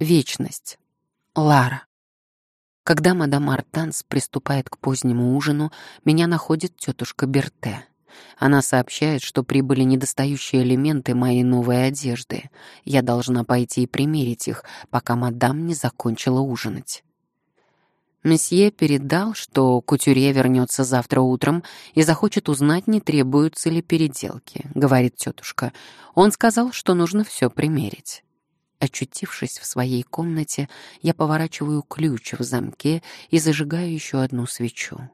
Вечность. Лара. Когда мадам Артанс приступает к позднему ужину, меня находит тетушка Берте. Она сообщает, что прибыли недостающие элементы моей новой одежды. Я должна пойти и примерить их, пока мадам не закончила ужинать. Месье передал, что кутюрье вернется завтра утром и захочет узнать, не требуются ли переделки, говорит тетушка. Он сказал, что нужно все примерить. Очутившись в своей комнате, я поворачиваю ключ в замке и зажигаю еще одну свечу.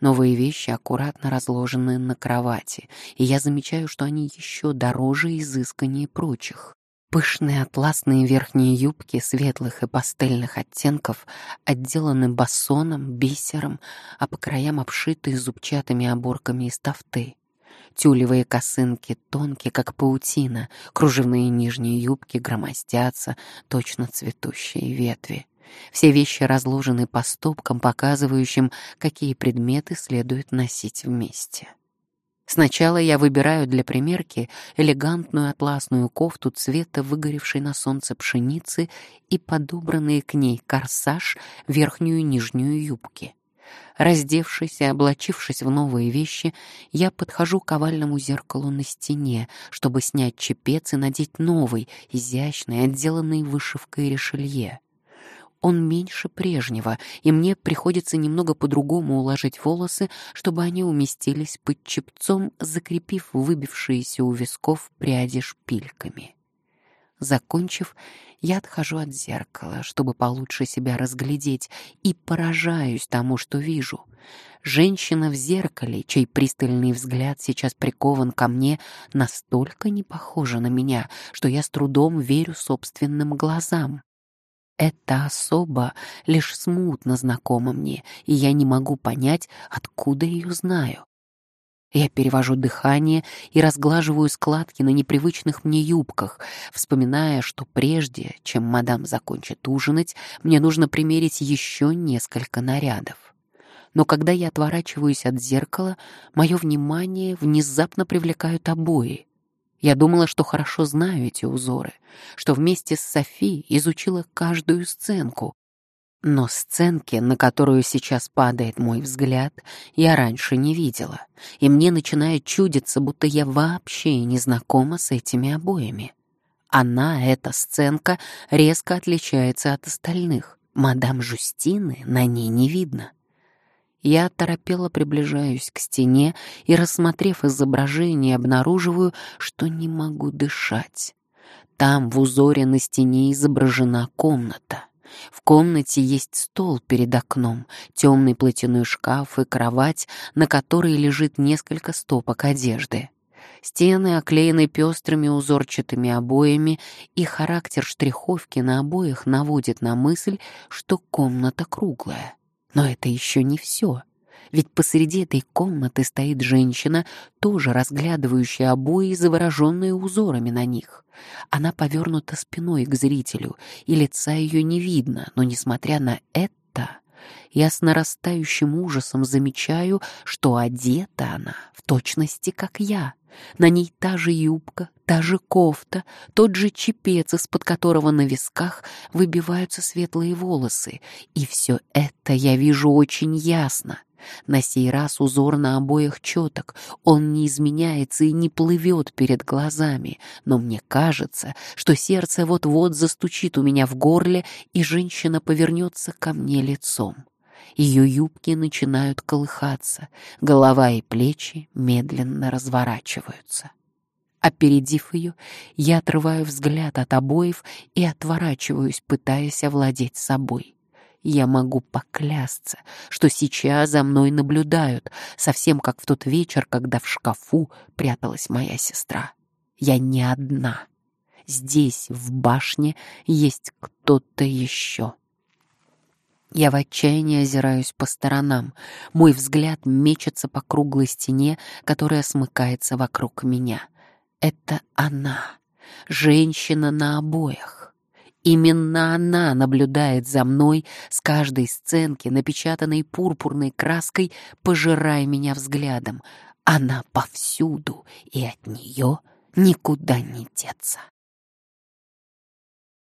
Новые вещи аккуратно разложены на кровати, и я замечаю, что они еще дороже и изысканнее прочих. Пышные атласные верхние юбки светлых и пастельных оттенков отделаны басоном, бисером, а по краям обшиты зубчатыми оборками из тафты. Тюлевые косынки тонкие, как паутина, кружевные нижние юбки громоздятся, точно цветущие ветви. Все вещи разложены по стопкам, показывающим, какие предметы следует носить вместе. Сначала я выбираю для примерки элегантную атласную кофту цвета выгоревшей на солнце пшеницы и подобранные к ней корсаж, верхнюю и нижнюю юбки. Раздевшись и облачившись в новые вещи, я подхожу к овальному зеркалу на стене, чтобы снять чепец и надеть новый, изящный, отделанный вышивкой решелье. Он меньше прежнего, и мне приходится немного по-другому уложить волосы, чтобы они уместились под чепцом, закрепив выбившиеся у висков пряди шпильками. Закончив, я отхожу от зеркала, чтобы получше себя разглядеть, и поражаюсь тому, что вижу. Женщина в зеркале, чей пристальный взгляд сейчас прикован ко мне, настолько не похожа на меня, что я с трудом верю собственным глазам. Эта особа лишь смутно знакома мне, и я не могу понять, откуда ее знаю. Я перевожу дыхание и разглаживаю складки на непривычных мне юбках, вспоминая, что прежде, чем мадам закончит ужинать, мне нужно примерить еще несколько нарядов. Но когда я отворачиваюсь от зеркала, мое внимание внезапно привлекают обои. Я думала, что хорошо знаю эти узоры, что вместе с Софи изучила каждую сценку. Но сценки, на которую сейчас падает мой взгляд, я раньше не видела, и мне начинает чудиться, будто я вообще не знакома с этими обоями. Она, эта сценка, резко отличается от остальных. Мадам Жустины на ней не видно. Я торопело приближаюсь к стене и, рассмотрев изображение, обнаруживаю, что не могу дышать. Там в узоре на стене изображена комната. В комнате есть стол перед окном, темный платяной шкаф и кровать, на которой лежит несколько стопок одежды. Стены оклеены пестрыми узорчатыми обоями, и характер штриховки на обоях наводит на мысль, что комната круглая. Но это еще не все. Ведь посреди этой комнаты стоит женщина, тоже разглядывающая обои, завороженные узорами на них. Она повернута спиной к зрителю, и лица ее не видно, но, несмотря на это, я с нарастающим ужасом замечаю, что одета она в точности, как я. На ней та же юбка, та же кофта, тот же чепец, из-под которого на висках выбиваются светлые волосы. И все это я вижу очень ясно. На сей раз узор на обоих четок, он не изменяется и не плывет перед глазами, но мне кажется, что сердце вот-вот застучит у меня в горле, и женщина повернется ко мне лицом. Ее юбки начинают колыхаться, голова и плечи медленно разворачиваются. Опередив ее, я отрываю взгляд от обоев и отворачиваюсь, пытаясь овладеть собой. Я могу поклясться, что сейчас за мной наблюдают, совсем как в тот вечер, когда в шкафу пряталась моя сестра. Я не одна. Здесь, в башне, есть кто-то еще. Я в отчаянии озираюсь по сторонам. Мой взгляд мечется по круглой стене, которая смыкается вокруг меня. Это она, женщина на обоях. Именно она наблюдает за мной с каждой сценки, напечатанной пурпурной краской, пожирая меня взглядом. Она повсюду, и от нее никуда не деться.